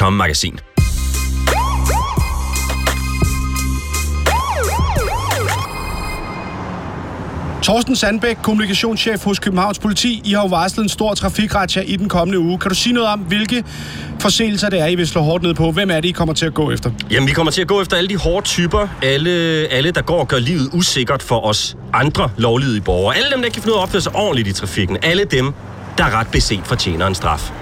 tomme magasin. Torsten Sandbæk, kommunikationschef hos Københavns Politi. I har jo varslet en stor trafikrazzia i den kommende uge. Kan du sige noget om, hvilke forseelser det er, I vil slå hårdt ned på? Hvem er det, I kommer til at gå efter? Jamen, vi kommer til at gå efter alle de hårde typer. Alle, alle der går og gør livet usikkert for os andre lovlydige borgere. Alle dem, der ikke kan finde ud af at opføre sig ordentligt i trafikken. Alle dem, der ret beset fortjener en straf.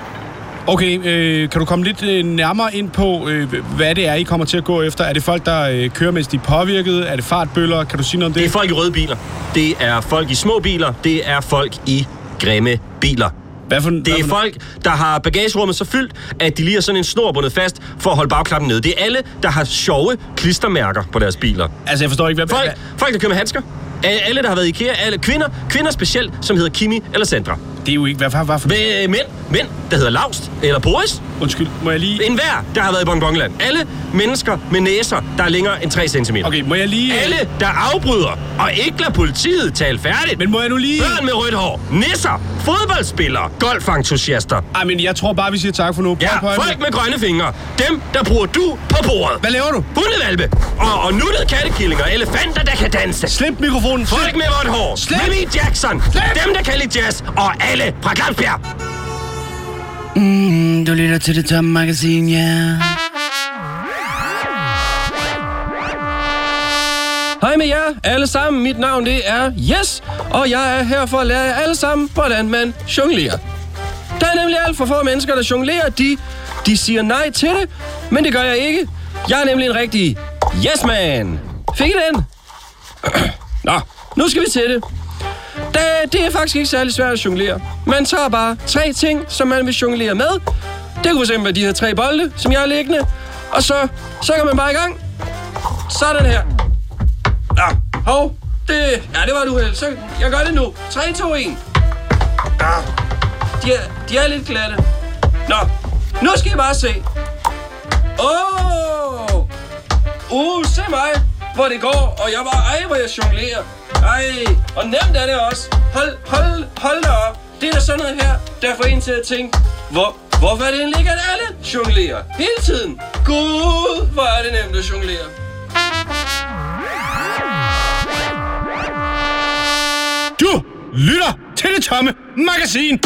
Okay, øh, kan du komme lidt øh, nærmere ind på, øh, hvad det er, I kommer til at gå efter? Er det folk, der øh, kører, mens de er påvirket? Er det fartbøller? Kan du sige noget om det? Det er folk i røde biler. Det er folk i små biler. Det er folk i grimme biler. Hvad for, Det er folk, der har bagagerummet så fyldt, at de lige har sådan en snor bundet fast for at holde bagklappen nede. Det er alle, der har sjove klistermærker på deres biler. Altså, jeg forstår ikke, hvad... Folk, folk der kører med handsker. Alle, der har været i IKEA. Alle kvinder. Kvinder specielt, som hedder Kimi eller Sandra. Det er jo ikke... Hvad, hvad, hvad for... Med mænd. Mænd, der hedder Laust eller Boris. Undskyld, må jeg lige... En hver, der har været i Bonbonland. Alle mennesker med næser, der er længere end 3 cm. Okay, må jeg lige... Alle, der afbryder og ikke lader politiet tale færdigt. Men må jeg nu lige... Børn med rødt hår, nisser, fodboldspillere, golfentusiaster. Ej, men jeg tror bare, vi siger tak for nu. Ja, Prøv- folk med grønne fingre. Dem, der bruger du på bordet. Hvad laver du? Hundevalpe og, og nuttede kattekillinger, elefanter, der kan danse. Slip mikrofonen. Folk Slip. med rødt hår, Slip. Jimmy Jackson, Slip. dem, der kan lide jazz, og alle fra Glamsbjerg. Mm, du lytter til det tomme magasin, ja. Yeah. Hej med jer alle sammen. Mit navn det er Yes, og jeg er her for at lære jer alle sammen, hvordan man jonglerer. Der er nemlig alt for få mennesker, der jonglerer. De, de siger nej til det, men det gør jeg ikke. Jeg er nemlig en rigtig yes man. Fik I den? Nå, nu skal vi til det. Det, det er faktisk ikke særlig svært at jonglere. Man tager bare tre ting, som man vil jonglere med. Det kunne fx være de her tre bolde, som jeg har liggende. Og så, så går man bare i gang. Sådan her. Ja, hov. Det, ja, det var du uheld. Så jeg gør det nu. 3, 2, 1. Ja, de er, de er lidt glatte. Nå, nu skal I bare se. Åh! Oh! Uh, se mig, hvor det går. Og jeg var ej, hvor jeg jonglerer. Ej, og nemt er det også. Hold, hold, hold da op. Det er da sådan noget her, der får en til at tænke, hvor, hvorfor er det egentlig ikke, at alle jonglerer? Hele tiden. Gud, hvor er det nemt at jonglere. Du lytter til det tomme magasin.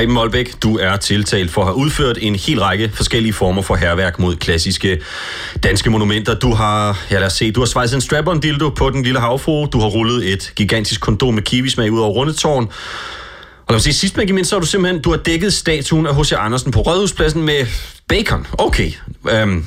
Preben Molbæk, du er tiltalt for at have udført en hel række forskellige former for herværk mod klassiske danske monumenter. Du har, ja lad os se, du har svejset en strap-on dildo på den lille havfru, du har rullet et gigantisk kondom med kiwismag ud over Rundetårn, og lad os sige, sidst men ikke mindst, så har du simpelthen, du har dækket statuen af H.C. Andersen på Rådhuspladsen med bacon. Okay, øhm,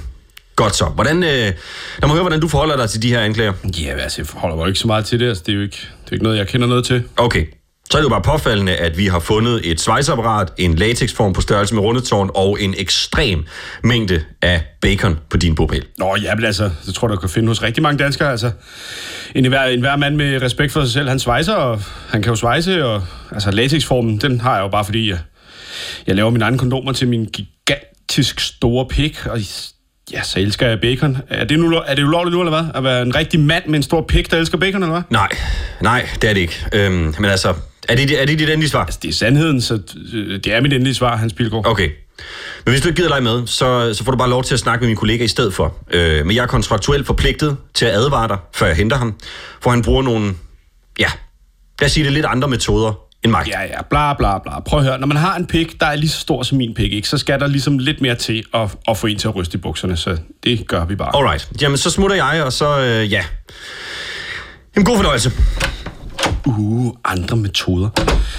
godt så. Hvordan, øh, lad mig høre, hvordan du forholder dig til de her anklager. Ja, altså, jeg forholder mig ikke så meget til det. Altså, det er jo ikke, det er ikke noget, jeg kender noget til. Okay. Så er det jo bare påfaldende, at vi har fundet et svejseapparat, en latexform på størrelse med rundetårn og en ekstrem mængde af bacon på din bopæl. Nå, ja, men altså, det tror jeg, du kan finde hos rigtig mange danskere. Altså, en hver, en hver mand med respekt for sig selv, han svejser, og han kan jo svejse, og altså, latexformen, den har jeg jo bare, fordi jeg, jeg laver mine egne kondomer til min gigantisk store pik, og ja, så elsker jeg bacon. Er det, nu, er det ulovligt nu, eller hvad? At være en rigtig mand med en stor pik, der elsker bacon, eller hvad? Nej, nej, det er det ikke. Øhm, men altså, er det, er det dit endelige svar? Det er sandheden, så øh, det er mit endelige svar, Hans Pilgaard. Okay. Men hvis du ikke gider lege med, så, så får du bare lov til at snakke med min kollega i stedet for. Øh, men jeg er kontraktuelt forpligtet til at advare dig, før jeg henter ham. For han bruger nogle, ja, lad os sige det, lidt andre metoder end mig. Ja, ja, bla bla bla. Prøv at høre, når man har en pik, der er lige så stor som min pik, ikke, så skal der ligesom lidt mere til at, at få en til at ryste i bukserne, så det gør vi bare. Alright, jamen så smutter jeg, og så, øh, ja. Jamen god fornøjelse. Uh, andre metoder.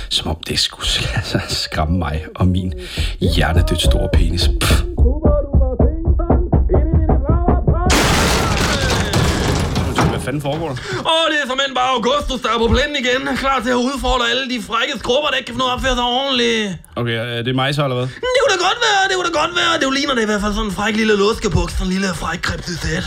Som om det skulle altså, skræmme mig og min hjernedødt store penis. Pff. Hvad fanden foregår der? Åh, oh, det er for mænd bare Augustus, der er på plænen igen. Klar til at udfordre alle de frække skrubber, der ikke kan af at opføre sig ordentligt. Okay, er det mig så, eller hvad? Det kunne da godt være, det kunne da godt være. Det ligner det i hvert fald sådan en fræk lille låskebuks, sådan en lille fræk krepsisæt.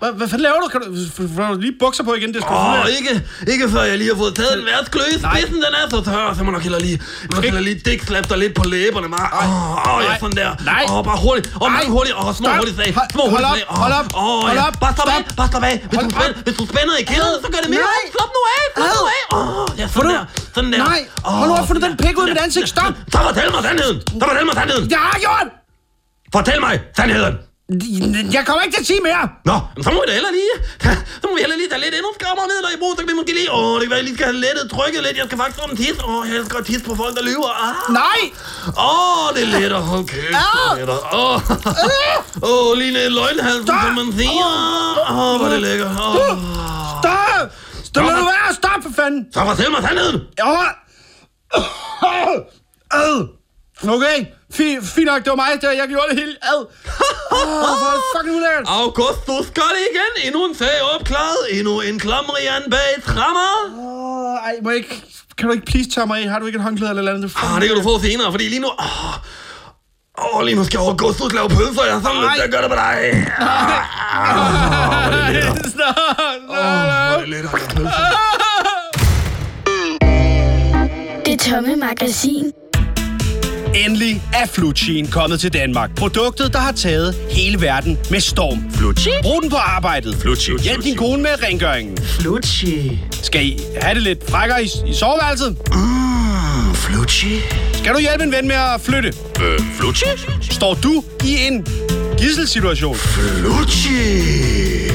Hvad, hvad fanden laver du? Kan du, får du lige bukser på igen? Det skal Åh, oh, ikke, ikke før jeg lige har fået taget den værtsklø i spidsen, den er så tør, så må nok hellere lige, må nok hellere lige dækslappe dig lidt på læberne. Åh, åh, ja, Nej. sådan der. Nej. Åh, bare hurtigt, åh, mange Nej. hurtigt, åh, små Stop. hurtigt slag, små hold hurtigt slag. Åh, hold op, Åh, hold ja, op, bare slap af, bare slap af. Hvis du, op. hvis du spænder i kæden, så gør det mere. Nej. Slap nu af, slap nu af. Åh, ja, sådan der, sådan der. Nej. Hold nu op, få den pik ud af mit ansigt. Stop. Så fortæl mig sandheden, så fortæl mig sandheden. Jeg har gjort! Fortæl mig sandheden. Jeg kommer ikke til at sige mere. Nå, så må vi da heller lige, så må vi heller lige tage lidt endnu skrammere midler i brug, så kan vi måske lige, åh, det kan være, jeg lige skal have lettet trykket lidt, jeg skal faktisk en tis, åh, jeg at tisse på folk, der lyver, ah. Nej! Åh, det er lettere, hold kæft, det er lettere, åh, åh, lige ned i løgnhalsen, som man siger, åh, hvor det lækker, åh. Stop! Stop, lad nu være! Stop for fanden! Så fortæl mig sandheden. Åh! Ad! Okay, fint, fint nok, det var mig, der jeg gjorde det hele. Ad! Åh, hvor er det fucking ulækkert. Augustus gør det igen, endnu en sag opklaret, endnu en klamrian bag trammer. Åh, ej, må jeg ikke... Kan du ikke please tage mig af? Har du ikke et håndklæde eller andet? Ah, det kan du få senere, fordi lige nu... Åh, oh, lige nu skal Augustus lave pølser, jeg er sådan lidt at gøre det med dig. Snart, Hvor er det lettere, jeg pølser. Det tomme magasin. Endelig er Fluchin kommet til Danmark. Produktet, der har taget hele verden med storm. Flucci? Brug den på arbejdet. Flucci. Hjælp din kone med rengøringen. Flucci. Skal I have det lidt frækkere i, i soveværelset? Mm, Flucci. Skal du hjælpe en ven med at flytte? Øh, Flucci? Står du i en gisselsituation? Flucci.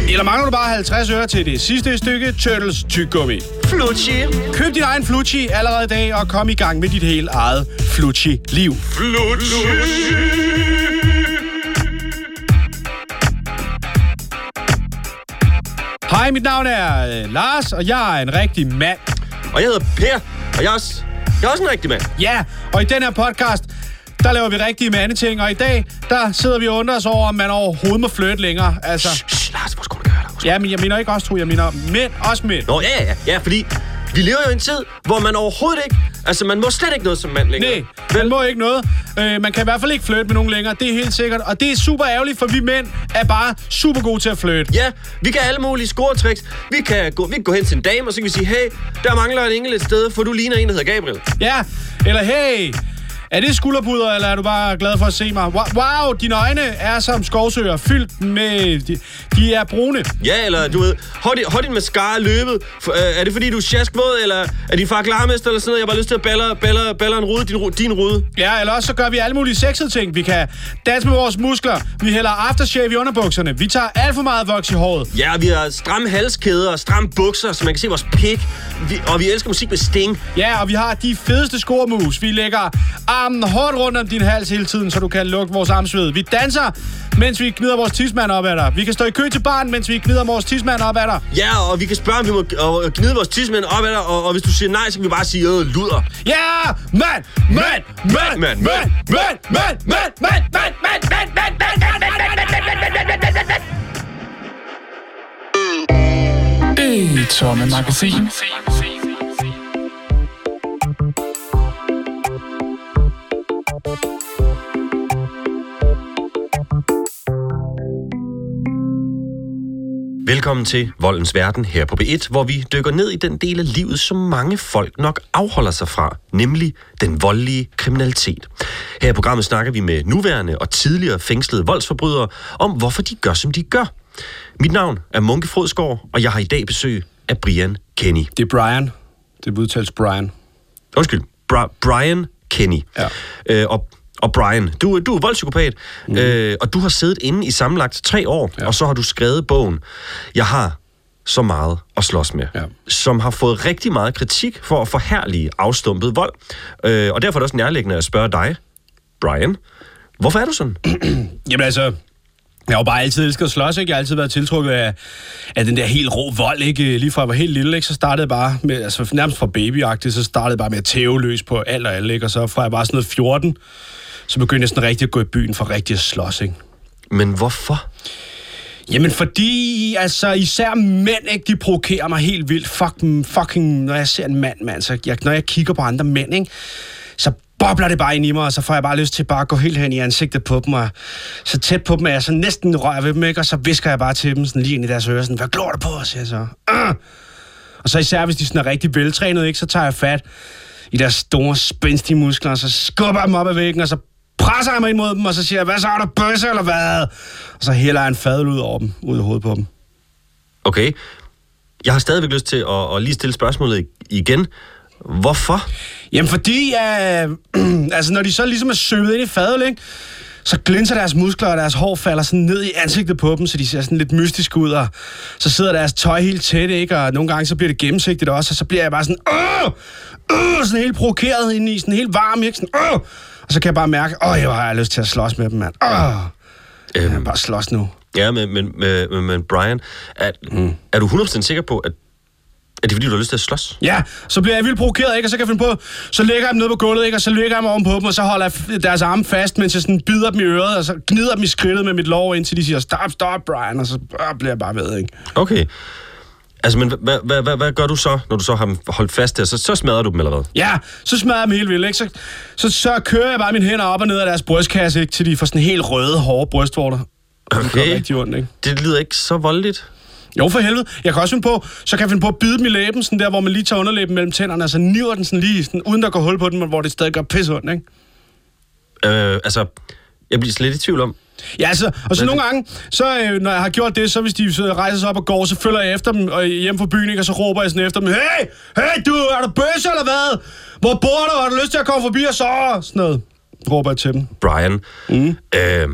Eller mangler du bare 50 øre til det sidste stykke Turtles tyggegummi? Flucci. Køb din egen Flucci allerede i dag og kom i gang med dit helt eget Flucci-liv. Flucci. Hej, mit navn er øh, Lars, og jeg er en rigtig mand. Og jeg hedder Per, og jeg er også, jeg er også en rigtig mand. Ja, og i den her podcast, der laver vi rigtige mandeting, og i dag, der sidder vi og undrer os over, om man overhovedet må flytte længere. Altså, Shh, Lars, hvor skulle du? Ja, men jeg mener ikke også to, jeg mener mænd, også mænd. Nå, ja, ja, ja, fordi vi lever jo i en tid, hvor man overhovedet ikke... Altså, man må slet ikke noget som mand længere. Nej, man må ikke noget. Øh, man kan i hvert fald ikke flytte med nogen længere, det er helt sikkert. Og det er super ærgerligt, for vi mænd er bare super gode til at flytte. Ja, vi kan alle mulige scoretricks. Vi kan, gå, vi kan gå hen til en dame, og så kan vi sige, hey, der mangler en engel et sted, for du ligner en, der hedder Gabriel. Ja, eller hey, er det skulderpuder, eller er du bare glad for at se mig? Wow, dine øjne er som skovsøer, fyldt med... De, de er brune. Ja, eller du ved, hold din, hold din mascara løbet. For, øh, er det fordi, du er sjaskvåd, eller er din far klarmester, eller sådan noget? Jeg har bare lyst til at baller, baller, baller en rude, din, din rude. Ja, eller også så gør vi alle mulige sexede ting. Vi kan danse med vores muskler. Vi hælder aftershave i underbukserne. Vi tager alt for meget voks i håret. Ja, vi har stramme halskæder og stramme bukser, så man kan se vores pik. Vi, og vi elsker musik med sting. Ja, og vi har de fedeste skormus. Vi lægger armen hårdt rundt om din hals hele tiden, så du kan lugte vores armsved. Vi danser, mens vi gnider vores tidsmand op ad dig. Vi kan stå i kø til barn, mens vi gnider vores tidsmand op ad dig. Ja, og vi kan spørge, om vi må og, gnide vores tidsmænd op ad dig, og, og hvis du siger nej, så kan vi bare sige, øh, luder. Ja, mand, mand, mand, mand, mand, mand, mand, mand, mand, mand, mand, mand, mand, mand, Det tomme magasin. Velkommen til Voldens Verden her på B1, hvor vi dykker ned i den del af livet, som mange folk nok afholder sig fra, nemlig den voldelige kriminalitet. Her i programmet snakker vi med nuværende og tidligere fængslede voldsforbrydere om, hvorfor de gør, som de gør. Mit navn er Munke Frodsgaard, og jeg har i dag besøg af Brian Kenny. Det er Brian. Det udtales Brian. Undskyld, Bra- Brian Kenny. Ja. Øh, og, og Brian, du, du er voldspsykopat, mm. øh, og du har siddet inde i sammenlagt tre år, ja. og så har du skrevet bogen, Jeg har så meget at slås med, Ja. som har fået rigtig meget kritik for at forhærlige afstumpet vold. Øh, og derfor er det også nærliggende at spørge dig, Brian, hvorfor er du sådan? Jamen altså, Jeg har jo bare altid elsket at slås, ikke? Jeg har altid været tiltrukket af, af den der helt rå vold, ikke? Lige fra jeg var helt lille, ikke? Så startede jeg bare med, altså nærmest fra babyagtigt, så startede jeg bare med at tæve løs på alt og alle, ikke? Og så fra jeg var sådan noget 14, så begyndte jeg sådan rigtig at gå i byen for rigtig at slås, ikke? Men hvorfor? Jamen fordi, altså især mænd, ikke, de provokerer mig helt vildt. Fuck, fucking, når jeg ser en mand, mand, så jeg, når jeg kigger på andre mænd, ikke, så bobler det bare ind i mig, og så får jeg bare lyst til bare at gå helt hen i ansigtet på dem, og så tæt på dem, at jeg så næsten rører ved dem, ikke, og så visker jeg bare til dem sådan lige ind i deres ører, sådan, hvad glor du på, siger jeg så. Uh! Og så især, hvis de sådan er rigtig veltrænet, ikke, så tager jeg fat i deres store, spændstige muskler, og så skubber jeg dem op ad væggen, og så presser jeg mig ind mod dem, og så siger jeg, hvad så er der bøsse, eller hvad? Og så hælder jeg en fadel ud over dem, ud i hovedet på dem. Okay. Jeg har stadigvæk lyst til at, at lige stille spørgsmålet igen. Hvorfor? Jamen fordi, øh, altså når de så ligesom er søvet ind i fadel, ikke? så glinser deres muskler, og deres hår falder sådan ned i ansigtet på dem, så de ser sådan lidt mystiske ud, og så sidder deres tøj helt tæt, ikke? og nogle gange så bliver det gennemsigtigt også, og så bliver jeg bare sådan, åh, åh, sådan helt provokeret ind i, sådan helt varm, ikke? Sådan, åh, og så kan jeg bare mærke, åh, jeg har lyst til at slås med dem, mand. Åh, jeg Øhm, kan bare slås nu. ja, men, men, men, men Brian, er, mm. er du 100% sikker på, at, at det er fordi, du har lyst til at slås? Ja, så bliver jeg vildt provokeret, ikke? Og så kan jeg finde på, så lægger jeg dem ned på gulvet, ikke? Og så lægger jeg mig oven på dem, og så holder jeg deres arme fast, mens jeg sådan bider dem i øret, og så gnider dem i skridtet med mit lår, indtil de siger, stop, stop, Brian, og så øh, bliver jeg bare ved, ikke? Okay. Altså, men hvad, hvad, hvad, hvad gør du så, når du så har holdt fast der? Så, så smadrer du dem, eller hvad? Ja, så smadrer jeg dem helt vildt, ikke? Så, så, så kører jeg bare mine hænder op og ned af deres brystkasse, ikke? Til de får sådan helt røde, hårde brystvorter. Det gør Okay. rigtig ondt, ikke? Det lyder ikke så voldeligt. Jo, for helvede. Jeg kan også finde på, så kan jeg finde på at bide dem i læben, sådan der, hvor man lige tager underlæben mellem tænderne, og så niver den sådan lige, sådan, uden der går hul på den, men hvor det stadig gør pisse ondt, ikke? Øh, altså, jeg bliver slet i tvivl om. Ja, altså, og så nogle gange, så øh, når jeg har gjort det, så hvis de så rejser sig op og går, så følger jeg efter dem og hjem fra byen, ikke? og så råber jeg sådan efter dem, hey, hey du, er du bøsse eller hvad? Hvor bor du? Har du lyst til at komme forbi og så? Sådan noget, råber jeg til dem. Brian. Mm. Øh,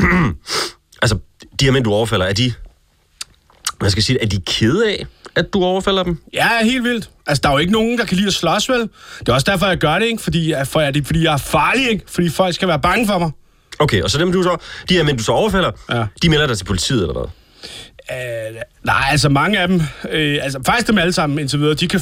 altså, de her mænd, du overfalder, er de... Hvad skal jeg sige? Er de kede af, at du overfalder dem? Ja, helt vildt. Altså, der er jo ikke nogen, der kan lide at slås, vel? Det er også derfor, jeg gør det, ikke? Fordi, jeg- for, jeg, fordi jeg er farlig, ikke? Fordi folk skal være bange for mig. Okay, og så dem, du så... De her mænd, du så overfalder, Ja. de melder dig til politiet, eller hvad? Øh, nej, altså mange af dem, øh, altså faktisk dem alle sammen indtil videre, de kan,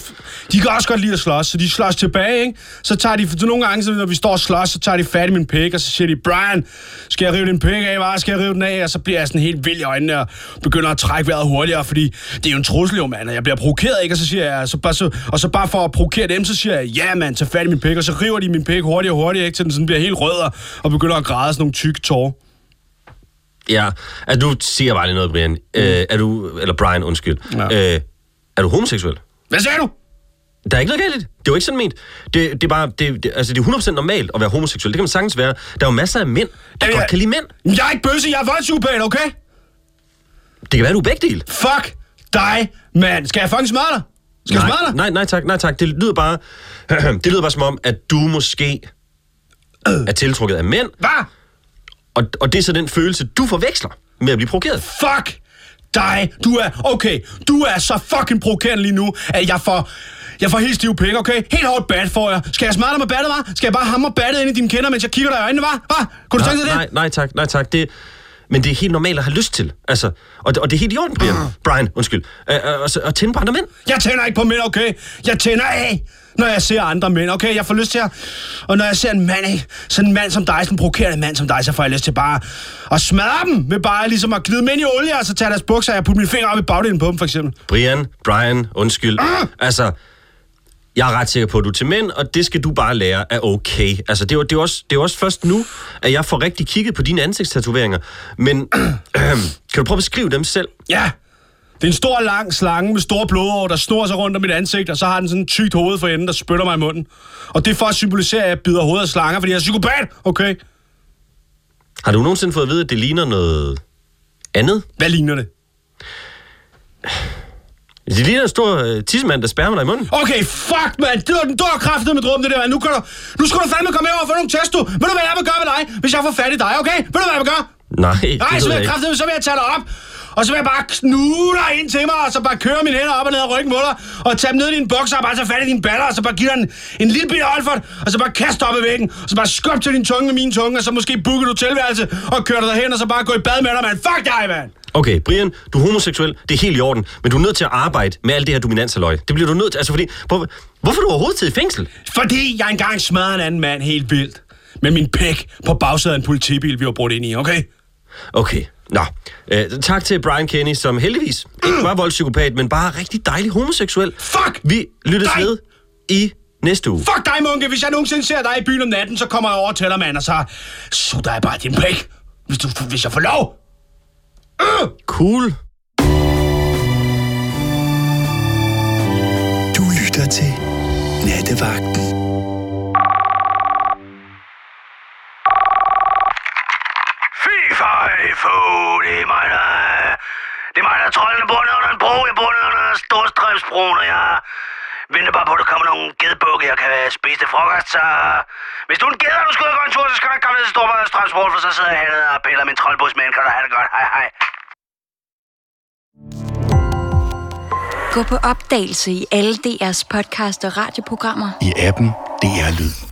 de kan også godt lide at slås, så de slås tilbage, ikke? Så tager de, så nogle gange, så når vi står og slås, så tager de fat i min pæk, og så siger de, Brian, skal jeg rive din pæk af, hvad skal jeg rive den af? Og så bliver jeg sådan helt vild i øjnene, og begynder at trække vejret hurtigere, fordi det er jo en trussel jo, mand, og jeg bliver provokeret, ikke? Og så siger jeg, så bare, så, og så bare for at provokere dem, så siger jeg, ja, mand, tag fat i min pæk, og så river de min pæk hurtigere og hurtigere, ikke? Til den sådan bliver helt rød, og- og begynder at græde sådan nogle tykke tårer. Ja, altså du siger bare lige noget, Brian. Mm. Øh, er du... Eller Brian, undskyld. Ja. Øh, er du homoseksuel? Hvad sagde du? Der er ikke noget galt i det. Det er jo ikke sådan ment. Det, det er bare... Det, det, altså, det er 100% normalt at være homoseksuel. Det kan man sagtens være. Der er jo masser af mænd, der Ja, godt kan lide mænd. Jeg er ikke bøsse, jeg er voldspsykopat, okay? Det kan være, du er begge dele. Fuck dig, mand. Skal jeg fucking smadre dig? Skal jeg smadre dig? nej, nej tak, nej tak. Det lyder bare... det lyder bare som om, at du måske er tiltrukket af mænd, Hvad? Og, og det er så den følelse, du forveksler med at blive provokeret. Fuck dig. Du er, okay, du er så fucking provokerende lige nu, at jeg får... Jeg får helt stive penge, okay? Helt hårdt bat får jeg. Skal jeg smadre dig med battet, hva'? Skal jeg bare hamre battet ind i dine kinder, mens jeg kigger dig i øjnene, hva'? Hva? Kunne du tænke dig det? nej, nej tak, nej tak. Det, men det er helt normalt at have lyst til. Altså, og, det- og det er helt i orden, Brian. Brian, undskyld. Øh, øh, og tænde på andre mænd. Jeg tænder ikke på mænd, okay? Jeg tænder af, når jeg ser andre mænd, okay? Jeg får lyst til at... Og når jeg ser en mand, ikke? Sådan en mand som dig, sådan en provokerende mand som dig, så får jeg lyst til bare at smadre dem med bare ligesom at glide dem ind i olie, og så tage deres bukser, og jeg putte mine fingre op i bagdelen på dem, for eksempel. Brian, Brian, undskyld. Altså, jeg er ret sikker på, at du er til mænd, og det skal du bare lære er okay. Altså, det er, det, er også, det er også først nu, at jeg får rigtig kigget på dine ansigtstatoveringer. Men kan du prøve at beskrive dem selv? Ja, det er en stor, lang slange med store blodår, der snor sig rundt om mit ansigt, og så har den sådan en tykt hoved for enden, der spytter mig i munden. Og det er for at symbolisere, at jeg bider hovedet af slanger, fordi jeg er psykopat, okay? Har du nogensinde fået at vide, at det ligner noget andet? Hvad ligner det? Det ligner en stor øh, tissemand, der spærmer dig i munden. Okay, fuck, mand. Det var den dår kraftet med drum, det der, mand. Nu, kan du, nu skal du fandme komme her og få nogle test, du. Ved du, hvad jeg vil gøre med dig, hvis jeg får fat i dig, okay? Ved du, hvad jeg vil gøre? Nej, Nej, så vil jeg kraftet, så vil jeg tage dig op Og så vil jeg bare knude dig ind til mig, og så bare køre mine hænder op og ned ad ryggen på dig, og tage dem ned i dine bukser, og bare tage fat i dine baller, og så bare give dig en, en lille bitte olfert, og så bare kaste op i væggen, og så bare skub til din tunge med min tunge, og så måske booke et hotelværelse, og køre dig derhen, og så bare gå i bad med dig, mand. Fuck dig, mand! Okay, Brian, du er homoseksuel, det er helt i orden, men du er nødt til at arbejde med alt det her dominansaløj. Det bliver du nødt til, altså fordi, hvor, hvorfor er du overhovedet tid i fængsel? Fordi jeg engang smadrede en anden mand helt vildt. Med min pæk på bagsædet af en politibil, vi var brudt ind i, okay? Okay, nå. Øh, tak til Brian Kenny, som heldigvis ikke var voldspsykopat, men bare rigtig dejlig homoseksuel. Fuck Vi lyttes dig! ved i næste uge. Fuck dig, Munke! Hvis jeg nogensinde ser dig i byen om natten, så kommer jeg over til dig, mand, og så sutter jeg bare din pæk. Hvis, du, hvis jeg får lov. Cool. Du lytter til Nattevagten. Strømsbroen, og jeg venter bare på, at der kommer nogle gedebukke, jeg kan spise til frokost. Så hvis du er en gede, og du skal ud og gå en tur, så skal du ikke komme ned til Storborg Strømsbro, for så sidder jeg hernede og piller min troldbus med. Kan du have det godt? Hej, hej. Gå på opdagelse i alle DR's podcast og radioprogrammer. I appen DR Lyd.